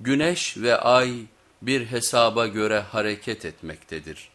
Güneş ve ay bir hesaba göre hareket etmektedir.